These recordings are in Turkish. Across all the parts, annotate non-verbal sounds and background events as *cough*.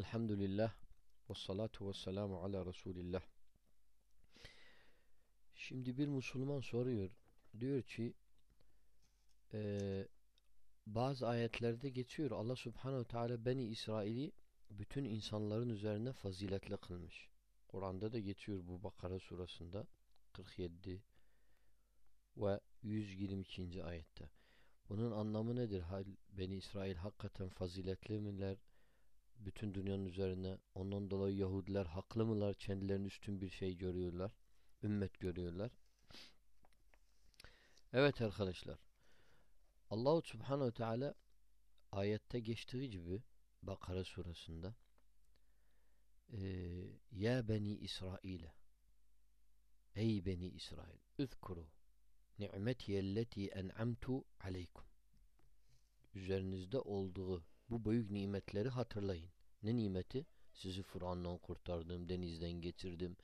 Elhamdülillah ve salatu ve selamu ala Resulillah. Şimdi bir Müslüman soruyor. Diyor ki e, bazı ayetlerde geçiyor. Allah subhanehu teala Beni İsrail'i bütün insanların üzerine faziletli kılmış. Kur'an'da da geçiyor bu Bakara surasında 47 ve 122. ayette. Bunun anlamı nedir? Beni İsrail hakikaten faziletli miler? Bütün dünyanın üzerine ondan dolayı Yahudiler haklı mılar? Kendilerini üstün bir şey görüyorlar. Ümmet görüyorlar. Evet arkadaşlar. Allahu Subhanahu Teala ayette geçtiği gibi Bakara surasında e, Ya Beni İsrail'e Ey Beni İsrail Üzkuru ni'metiyelleti en'amtu aleykum Üzerinizde olduğu bu büyük nimetleri hatırlayın. Ne nimeti? Sizi Fıran'dan kurtardım, denizden getirdim.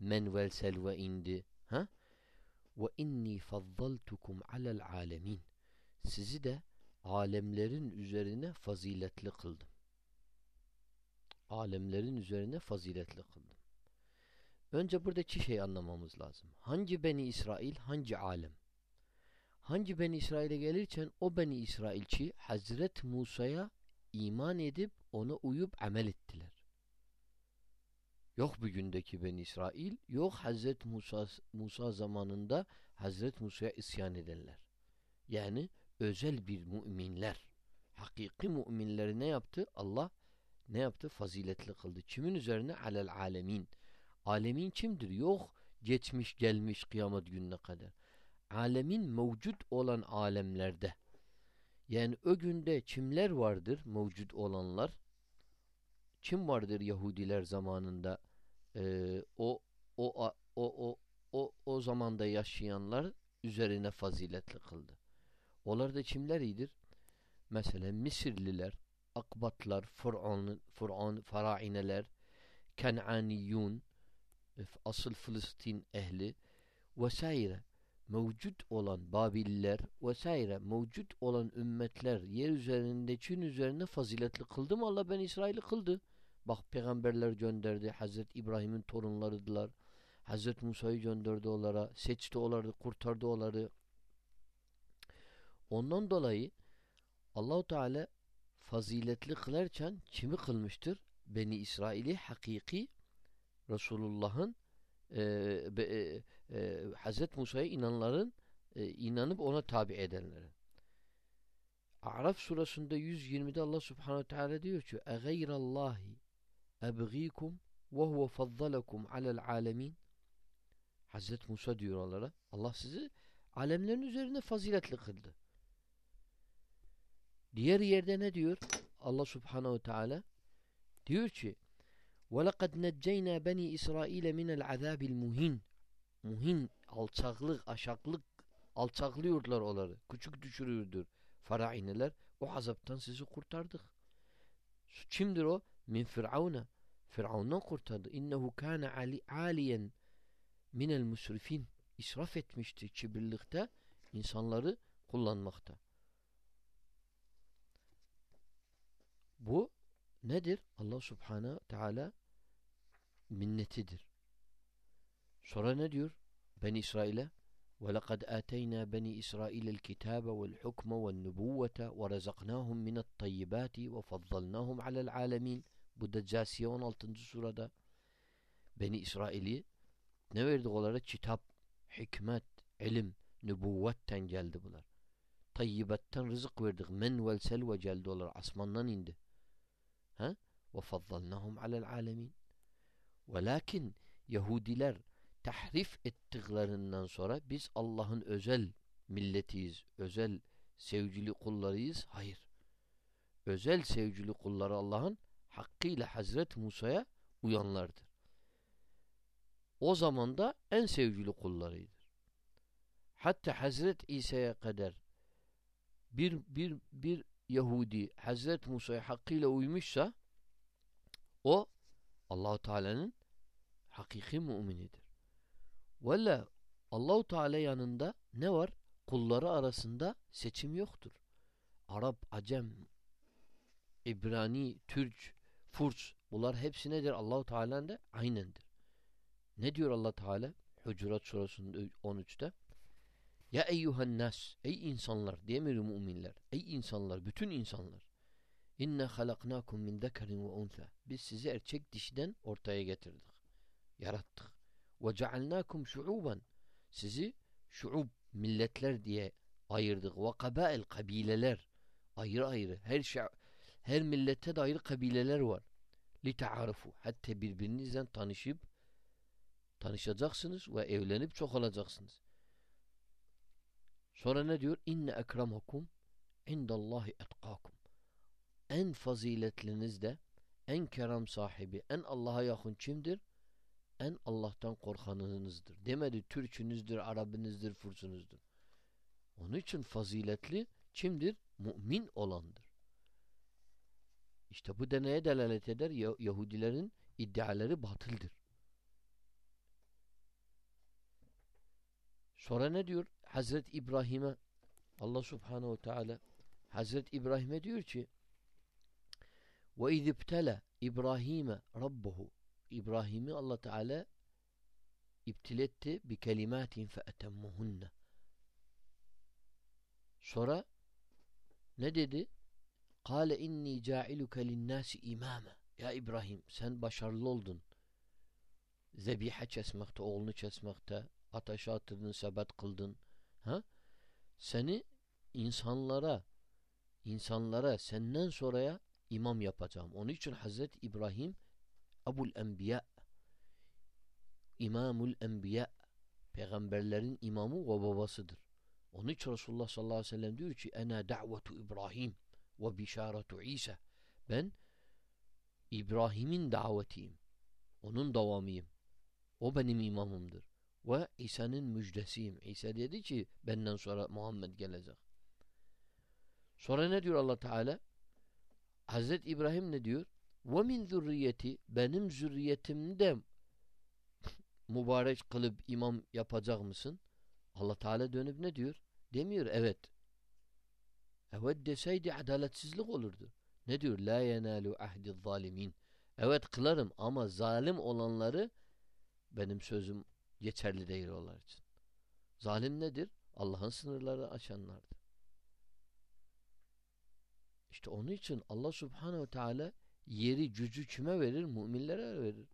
Men vel selve indi. Ha? Ve inni fazzaltukum alel alemin. Sizi de alemlerin üzerine faziletli kıldım. Alemlerin üzerine faziletli kıldım. Önce burada iki şey anlamamız lazım. Hangi Beni İsrail, hangi alem? Hangi Beni İsrail'e gelirken o Beni İsrailçi Hazret Musa'ya iman edip ona uyup amel ettiler. Yok bugündeki Beni İsrail, yok Hazret Musa, Musa zamanında Hazret Musa'ya isyan edenler. Yani özel bir müminler. Hakiki müminleri ne yaptı? Allah ne yaptı? Faziletli kıldı. Kimin üzerine? Alel alemin. Alemin kimdir? Yok geçmiş gelmiş kıyamet gününe kadar. Alemin mevcut olan alemlerde. Yani o günde kimler vardır mevcut olanlar? Kim vardır Yahudiler zamanında? Ee, o, o, o, o, o, o zamanda yaşayanlar üzerine faziletli kıldı. Onlar da kimler iyidir? Mesela Misirliler, Akbatlar, Fıran, Fıran, Faraineler, Ken'aniyun, asıl Filistin ehli vesaire mevcut olan Babiller vesaire mevcut olan ümmetler yer üzerinde Çin üzerine faziletli kıldı mı Allah ben İsrail'i kıldı. Bak peygamberler gönderdi. Hazreti İbrahim'in torunlarıdılar. Hazreti Musa'yı gönderdi onlara. Seçti onları, kurtardı onları. Ondan dolayı Allahu Teala faziletli kılarken kimi kılmıştır? Beni İsrail'i hakiki Resulullah'ın e, e, e, Hazreti Musa'ya inanların e, inanıp ona tabi edenlerin. Araf surasında 120'de Allah subhanehu teala diyor ki اَغَيْرَ اللّٰهِ اَبْغِيكُمْ وَهُوَ فَضَّلَكُمْ عَلَى الْعَالَمِينَ Hazreti Musa diyor onlara Allah sizi alemlerin üzerine faziletli kıldı. Diğer yerde ne diyor? Allah subhanehu teala diyor ki وَلَقَدْ نَجَّيْنَا بَنِي إِسْرَائِيلَ مِنَ الْعَذَابِ الْمُهِينَ Muhin, alçaklık, aşaklık alçaklıyorlar onları. Küçük düşürüyordur faraineler. O azaptan sizi kurtardık. Kimdir o? Min Firavun'a. Firavun'dan kurtardı. İnnehu kâne aliyen minel musrifin. İsraf etmişti kibirlikte insanları kullanmakta. Bu nedir? Allah subhanahu teala minnetidir. Sonra ne diyor? Ben İsrail'e وَلَقَدْ آتَيْنَا بَنِي إِسْرَائِيلَ الْكِتَابَ وَالْحُكْمَ وَالنُّبُوَّةَ وَرَزَقْنَاهُمْ مِنَ الطَّيِّبَاتِ وَفَضَّلْنَاهُمْ عَلَى الْعَالَمِينَ Bu da Casiye 16. surada Beni İsrail'i ne verdik onlara? Kitap, hikmet, ilim, nübüvvetten geldi bunlar. Tayyibetten rızık verdik. Men vel selve geldi onlara. Asmandan indi. Ha? وَفَضَّلْنَاهُمْ عَلَى الْعَالَمِينَ Velakin Yahudiler tahrif ettiklerinden sonra biz Allah'ın özel milletiyiz, özel sevgili kullarıyız. Hayır. Özel sevgili kulları Allah'ın hakkıyla Hazret Musa'ya uyanlardır. O zaman da en sevgili kullarıdır. Hatta Hazret İsa'ya kadar bir, bir, bir Yahudi Hazret Musa'ya hakkıyla uymuşsa o Allahu Teala'nın hakiki müminidir. Valla Allahu Teala yanında ne var? Kulları arasında seçim yoktur. Arap, Acem, İbrani, Türk, Furs Bunlar hepsi nedir? Allahu Teala'nın da aynendir. Ne diyor Allah Teala? Hucurat surasının 13'te. Ya eyyuhen nas, ey insanlar, diyemiyor müminler. Ey insanlar, bütün insanlar. İnne halaknakum min zekerin ve unsa. Biz sizi erkek dişiden ortaya getirdik. Yarattık. Ve cealnakum şuuban. Sizi şuub, milletler diye ayırdık. Ve kabail, kabileler. Ayrı ayrı. Her şey, her millette de ayrı kabileler var. Li ta'arufu. Hatta birbirinizden tanışıp tanışacaksınız ve evlenip çok olacaksınız. Sonra ne diyor? İnne ekremakum indallahi etkakum. En faziletliniz de en kerem sahibi, en Allah'a yakın kimdir? En Allah'tan korkanınızdır. Demedi Türk'ünüzdür, Arabınızdır, Fursunuzdur. Onun için faziletli kimdir? Mümin olandır. İşte bu deneye delalet eder. Yahudilerin iddiaları batıldır. Sonra ne diyor? Hazret İbrahim'e Allah Subhanahu Teala Hazret İbrahim'e diyor ki ve izibtele İbrahim'e Rabbuhu İbrahim'i Allah Teala iptiletti bi kelimatin fe etemmuhunne Sonra ne dedi? Kale inni ca'iluke linnâsi imâme. Ya İbrahim sen başarılı oldun. Zebiha kesmekte, oğlunu kesmekte, ateşe attırdın, sebet kıldın. Ha? Seni insanlara insanlara senden sonraya imam yapacağım. Onun için Hazreti İbrahim Abul Enbiya İmamul Enbiya peygamberlerin imamı ve babasıdır. Onun için Resulullah sallallahu aleyhi ve sellem diyor ki ena da'vetu İbrahim ve bişaretu İsa. Ben İbrahim'in davetiyim. Onun devamıyım. O benim imamımdır. Ve İsa'nın müjdesiyim. İsa dedi ki benden sonra Muhammed gelecek. Sonra ne diyor Allah Teala? Hazreti İbrahim ne diyor? Ve min zürriyeti benim zürriyetimde *laughs* mübarek kılıp imam yapacak mısın? Allah Teala dönüp ne diyor? Demiyor evet. Evet deseydi adaletsizlik olurdu. Ne diyor? La yenalu ahdi zalimin. Evet kılarım ama zalim olanları benim sözüm geçerli değil onlar için. Zalim nedir? Allah'ın sınırları açanlardır. İşte onun için Allah Subhanahu Teala yeri cücü kime verir? Müminlere verir.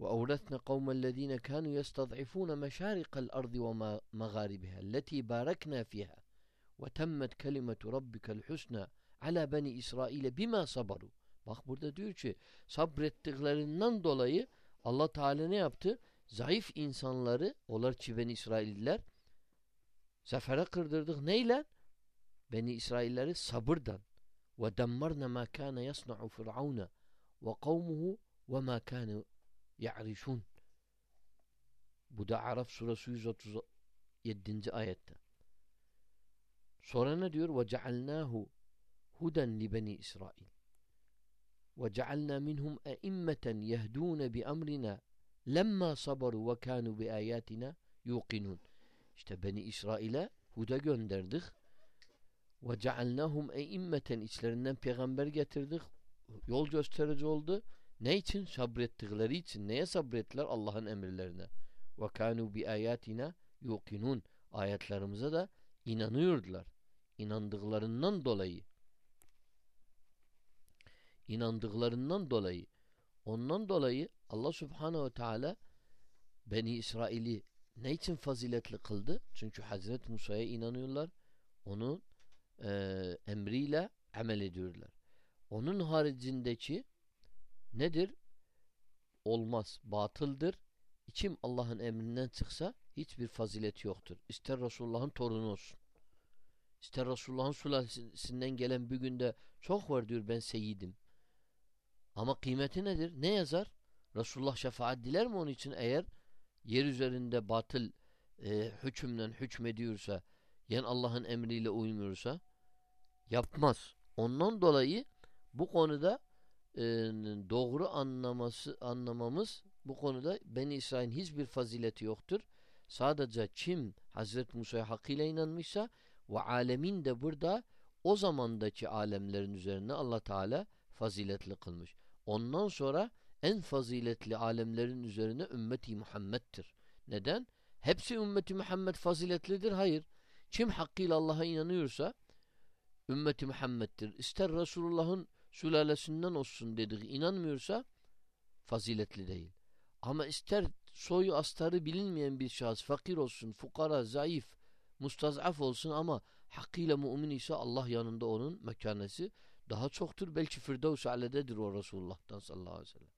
Ve avretne kavmen lezine kanu yestaz'ifune meşarikal ardı ve mağaribiha leti barakna fiha ve temmet kelimetu rabbikel husna ala beni İsrail'e bima sabaru. Bak burada diyor ki sabrettiklerinden dolayı Allah Teala ne yaptı? Zayıf insanları, onlar ki beni İsrailliler zafere kırdırdık. Neyle? Beni İsrailleri sabırdan. Ve demmarna ma kana yasna'u firavuna ve kavmuhu ve ma kanu ya'rişun. Bu da Araf suresi 137. ayette. Sonra ne diyor? Ve cealnahu huden li beni İsrail. Ve cealna minhum eimmeten yehdûne bi emrina lemma sabaru ve kanu bi ayatina yuqinun. İşte beni İsrail'e huda gönderdik. Ve cealnahum eimmeten içlerinden peygamber getirdik. Yol gösterici oldu. Ne için? Sabrettikleri için. Neye sabrettiler? Allah'ın emirlerine. Ve kanu bi ayatina yuqinun. Ayetlerimize de inanıyordular. İnandıklarından dolayı inandıklarından dolayı ondan dolayı Allah Subhanahu ve Teala Beni İsrail'i ne için faziletli kıldı? Çünkü Hazreti Musa'ya inanıyorlar. Onun e, emriyle amel ediyorlar. Onun haricindeki nedir? Olmaz. Batıldır. İçim Allah'ın emrinden çıksa hiçbir fazilet yoktur. İster Resulullah'ın torunu olsun. İster Resulullah'ın sulalesinden gelen bir günde çok var diyor ben seyidim. Ama kıymeti nedir? Ne yazar? Resulullah şefaat diler mi onun için eğer yer üzerinde batıl e, hükümden hükmediyorsa yani Allah'ın emriyle uymuyorsa yapmaz. Ondan dolayı bu konuda e, doğru anlaması anlamamız bu konuda Beni İsrail'in hiçbir fazileti yoktur. Sadece kim Hazreti Musa'ya hakkıyla inanmışsa ve alemin de burada o zamandaki alemlerin üzerine Allah Teala faziletli kılmış. Ondan sonra en faziletli alemlerin üzerine ümmeti Muhammed'tir. Neden? Hepsi ümmeti Muhammed faziletlidir. Hayır. Kim hakkıyla Allah'a inanıyorsa ümmeti Muhammed'dir. İster Resulullah'ın sülalesinden olsun dediği inanmıyorsa faziletli değil. Ama ister soyu astarı bilinmeyen bir şahıs fakir olsun, fukara, zayıf, mustazaf olsun ama hakkıyla mümin ise Allah yanında onun mekanesi daha çoktur. Belki Firdevs alededir o Resulullah'tan sallallahu aleyhi ve sellem.